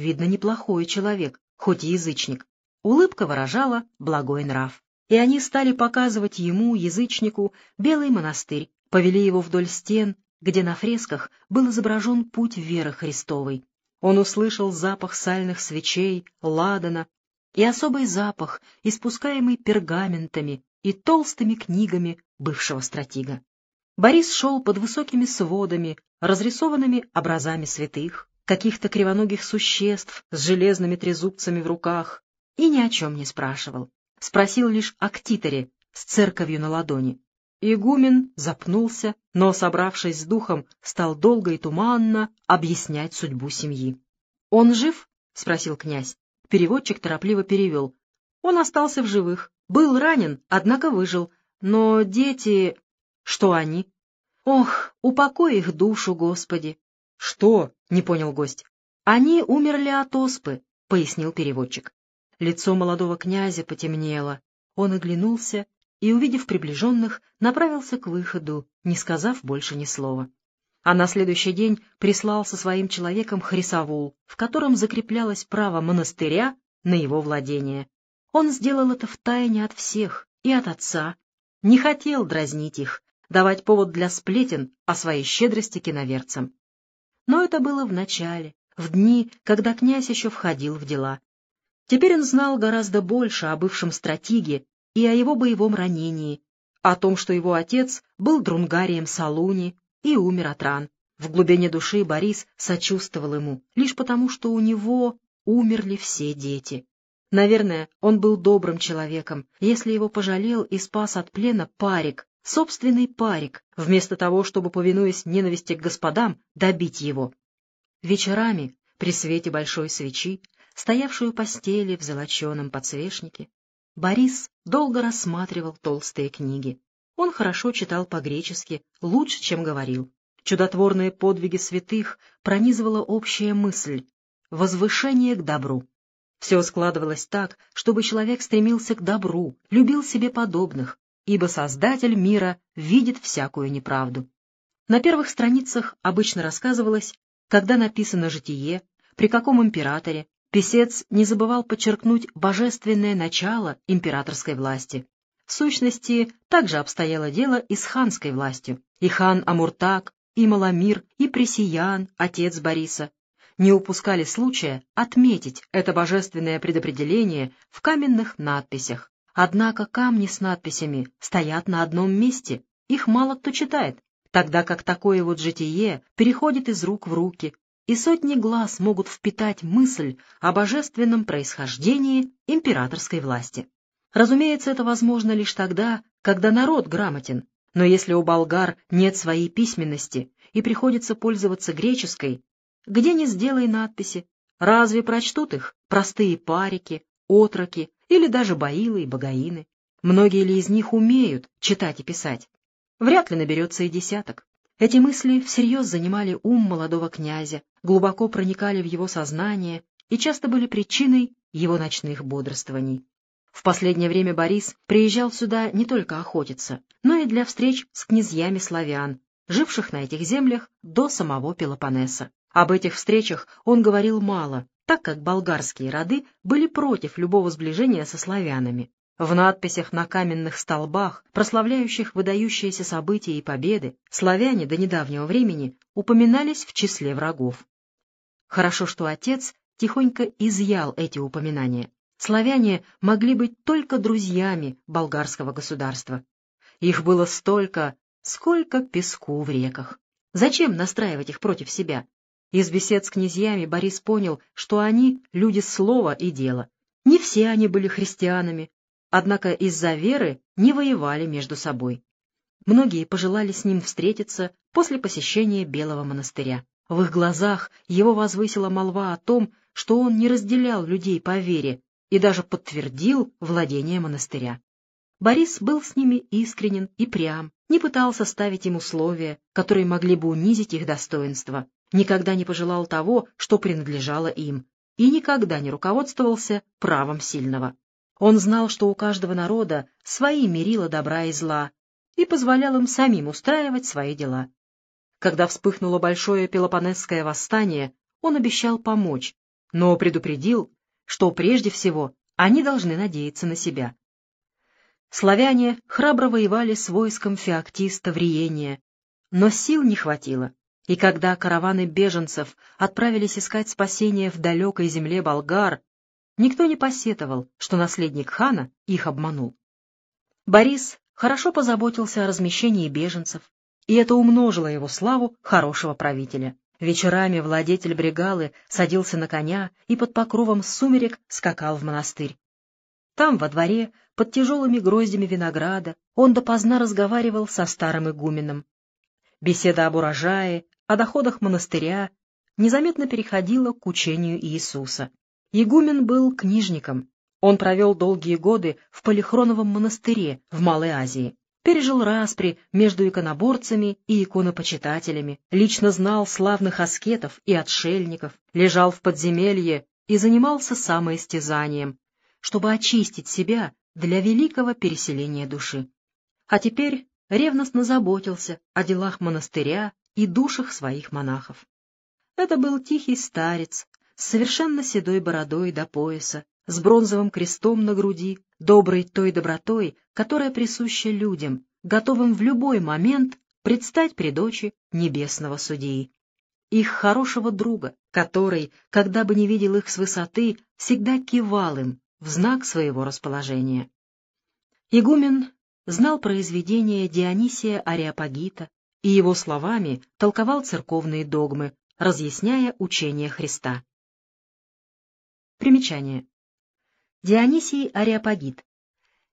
видно, неплохой человек, хоть и язычник. Улыбка выражала благой нрав. И они стали показывать ему, язычнику, белый монастырь, повели его вдоль стен, где на фресках был изображен путь веры Христовой. Он услышал запах сальных свечей, ладана и особый запах, испускаемый пергаментами и толстыми книгами бывшего стратега. Борис шел под высокими сводами, разрисованными образами святых, каких-то кривоногих существ с железными трезубцами в руках, и ни о чем не спрашивал. Спросил лишь о ктиторе с церковью на ладони. Игумен запнулся, но, собравшись с духом, стал долго и туманно объяснять судьбу семьи. — Он жив? — спросил князь. Переводчик торопливо перевел. — Он остался в живых. Был ранен, однако выжил. Но дети... Что они? — Ох, упокой их душу, Господи! — Что? — не понял гость. — Они умерли от оспы, — пояснил переводчик. Лицо молодого князя потемнело. Он оглянулся и, увидев приближенных, направился к выходу, не сказав больше ни слова. А на следующий день прислал со своим человеком Хрисовул, в котором закреплялось право монастыря на его владение. Он сделал это втайне от всех и от отца, не хотел дразнить их, давать повод для сплетен о своей щедрости киноверцам. Но это было в начале, в дни, когда князь еще входил в дела. Теперь он знал гораздо больше о бывшем стратеге и о его боевом ранении, о том, что его отец был друнгарием Салуни и умер от ран. В глубине души Борис сочувствовал ему, лишь потому, что у него умерли все дети. Наверное, он был добрым человеком, если его пожалел и спас от плена парик, собственный парик, вместо того, чтобы, повинуясь ненависти к господам, добить его. Вечерами, при свете большой свечи, стоявшую постели в золоченом подсвечнике, Борис долго рассматривал толстые книги. Он хорошо читал по-гречески, лучше, чем говорил. Чудотворные подвиги святых пронизывала общая мысль — возвышение к добру. Все складывалось так, чтобы человек стремился к добру, любил себе подобных, ибо Создатель мира видит всякую неправду. На первых страницах обычно рассказывалось, когда написано житие, при каком императоре, Песец не забывал подчеркнуть божественное начало императорской власти. В сущности, также обстояло дело и с ханской властью. И хан Амуртак, и Маламир, и Пресиян, отец Бориса, не упускали случая отметить это божественное предопределение в каменных надписях. Однако камни с надписями стоят на одном месте, их мало кто читает, тогда как такое вот житие переходит из рук в руки, и сотни глаз могут впитать мысль о божественном происхождении императорской власти. Разумеется, это возможно лишь тогда, когда народ грамотен, но если у болгар нет своей письменности и приходится пользоваться греческой, где не сделай надписи, разве прочтут их простые парики, отроки или даже баилы и богаины? Многие ли из них умеют читать и писать? Вряд ли наберется и десяток. Эти мысли всерьез занимали ум молодого князя, глубоко проникали в его сознание и часто были причиной его ночных бодрствований. В последнее время Борис приезжал сюда не только охотиться, но и для встреч с князьями славян, живших на этих землях до самого Пелопоннеса. Об этих встречах он говорил мало, так как болгарские роды были против любого сближения со славянами. В надписях на каменных столбах, прославляющих выдающиеся события и победы, славяне до недавнего времени упоминались в числе врагов. Хорошо, что отец тихонько изъял эти упоминания. Славяне могли быть только друзьями болгарского государства. Их было столько, сколько песку в реках. Зачем настраивать их против себя? Из бесед с князьями Борис понял, что они — люди слова и дела. Не все они были христианами, однако из-за веры не воевали между собой. Многие пожелали с ним встретиться после посещения Белого монастыря. В их глазах его возвысила молва о том, что он не разделял людей по вере и даже подтвердил владение монастыря. Борис был с ними искренен и прям, не пытался ставить им условия, которые могли бы унизить их достоинство, никогда не пожелал того, что принадлежало им, и никогда не руководствовался правом сильного. Он знал, что у каждого народа свои мерила добра и зла, и позволял им самим устраивать свои дела. Когда вспыхнуло большое Пелопонесское восстание, он обещал помочь, но предупредил, что прежде всего они должны надеяться на себя. Славяне храбро воевали с войском феоктиста в Риение, но сил не хватило, и когда караваны беженцев отправились искать спасения в далекой земле болгар, никто не посетовал, что наследник хана их обманул. Борис хорошо позаботился о размещении беженцев, и это умножило его славу хорошего правителя. Вечерами владетель бригалы садился на коня и под покровом сумерек скакал в монастырь. Там, во дворе, под тяжелыми гроздями винограда, он допоздна разговаривал со старым игуменом. Беседа об урожае, о доходах монастыря незаметно переходила к учению Иисуса. Игумен был книжником. Он провел долгие годы в Полихроновом монастыре в Малой Азии пережил распри между иконоборцами и иконопочитателями, лично знал славных аскетов и отшельников, лежал в подземелье и занимался самоистязанием, чтобы очистить себя для великого переселения души. А теперь ревностно заботился о делах монастыря и душах своих монахов. Это был тихий старец с совершенно седой бородой до пояса, с бронзовым крестом на груди, доброй той добротой, которая присуща людям, готовым в любой момент предстать пред очи небесного судьи. Их хорошего друга, который, когда бы не видел их с высоты, всегда кивал им в знак своего расположения. Игумен знал произведения Дионисия Ариапагита и его словами толковал церковные догмы, разъясняя учение Христа. Примечание. Дионисий Ариапагит,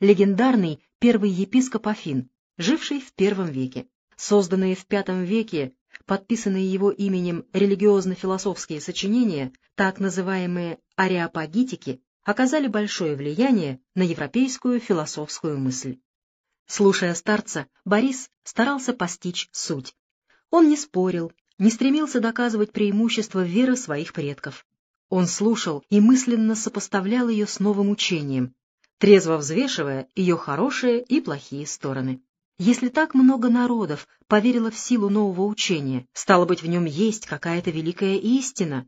легендарный первый епископ Афин, живший в первом веке. Созданные в пятом веке, подписанные его именем религиозно-философские сочинения, так называемые ариапагитики, оказали большое влияние на европейскую философскую мысль. Слушая старца, Борис старался постичь суть. Он не спорил, не стремился доказывать преимущество веры своих предков. Он слушал и мысленно сопоставлял ее с новым учением, трезво взвешивая ее хорошие и плохие стороны. Если так много народов поверило в силу нового учения, стало быть, в нем есть какая-то великая истина,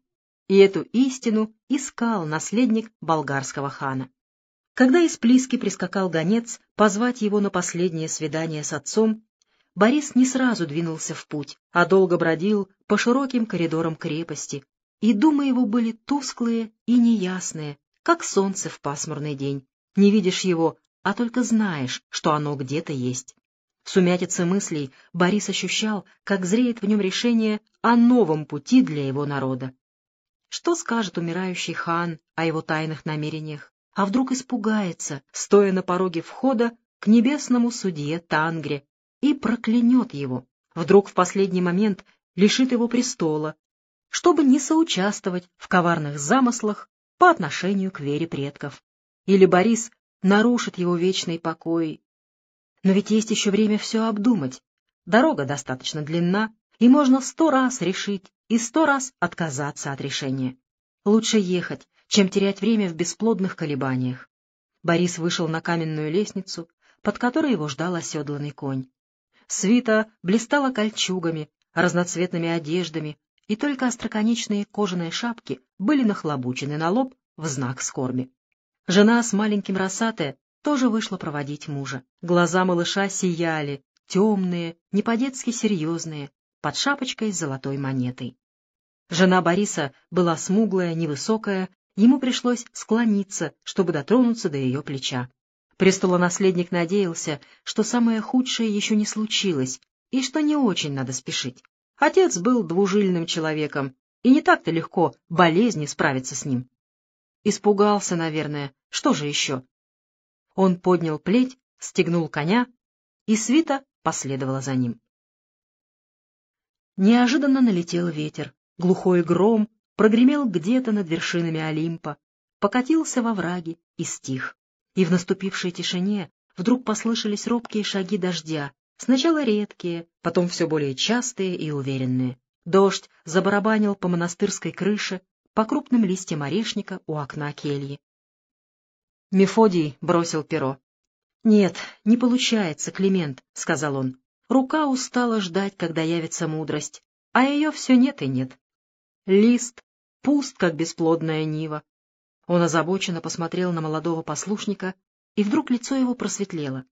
и эту истину искал наследник болгарского хана. Когда из Плиски прискакал гонец позвать его на последнее свидание с отцом, Борис не сразу двинулся в путь, а долго бродил по широким коридорам крепости, и думы его были тусклые и неясные, как солнце в пасмурный день. Не видишь его, а только знаешь, что оно где-то есть. В сумятице мыслей Борис ощущал, как зреет в нем решение о новом пути для его народа. Что скажет умирающий хан о его тайных намерениях? А вдруг испугается, стоя на пороге входа к небесному судье Тангре, и проклянет его? Вдруг в последний момент лишит его престола, чтобы не соучаствовать в коварных замыслах по отношению к вере предков. Или Борис нарушит его вечный покой. Но ведь есть еще время все обдумать. Дорога достаточно длинна, и можно сто раз решить и сто раз отказаться от решения. Лучше ехать, чем терять время в бесплодных колебаниях. Борис вышел на каменную лестницу, под которой его ждал оседланный конь. Свита блистала кольчугами, разноцветными одеждами, и только остроконечные кожаные шапки были нахлобучены на лоб в знак скорби. Жена с маленьким Росате тоже вышла проводить мужа. Глаза малыша сияли, темные, не по-детски серьезные, под шапочкой с золотой монетой. Жена Бориса была смуглая, невысокая, ему пришлось склониться, чтобы дотронуться до ее плеча. Престолонаследник надеялся, что самое худшее еще не случилось, и что не очень надо спешить. Отец был двужильным человеком, и не так-то легко болезни справиться с ним. Испугался, наверное, что же еще? Он поднял плеть, стегнул коня, и свита последовала за ним. Неожиданно налетел ветер, глухой гром прогремел где-то над вершинами Олимпа, покатился во враги и стих. И в наступившей тишине вдруг послышались робкие шаги дождя, Сначала редкие, потом все более частые и уверенные. Дождь забарабанил по монастырской крыше, по крупным листьям орешника у окна кельи. Мефодий бросил перо. — Нет, не получается, Климент, — сказал он. Рука устала ждать, когда явится мудрость, а ее все нет и нет. Лист, пуст, как бесплодная нива. Он озабоченно посмотрел на молодого послушника, и вдруг лицо его просветлело.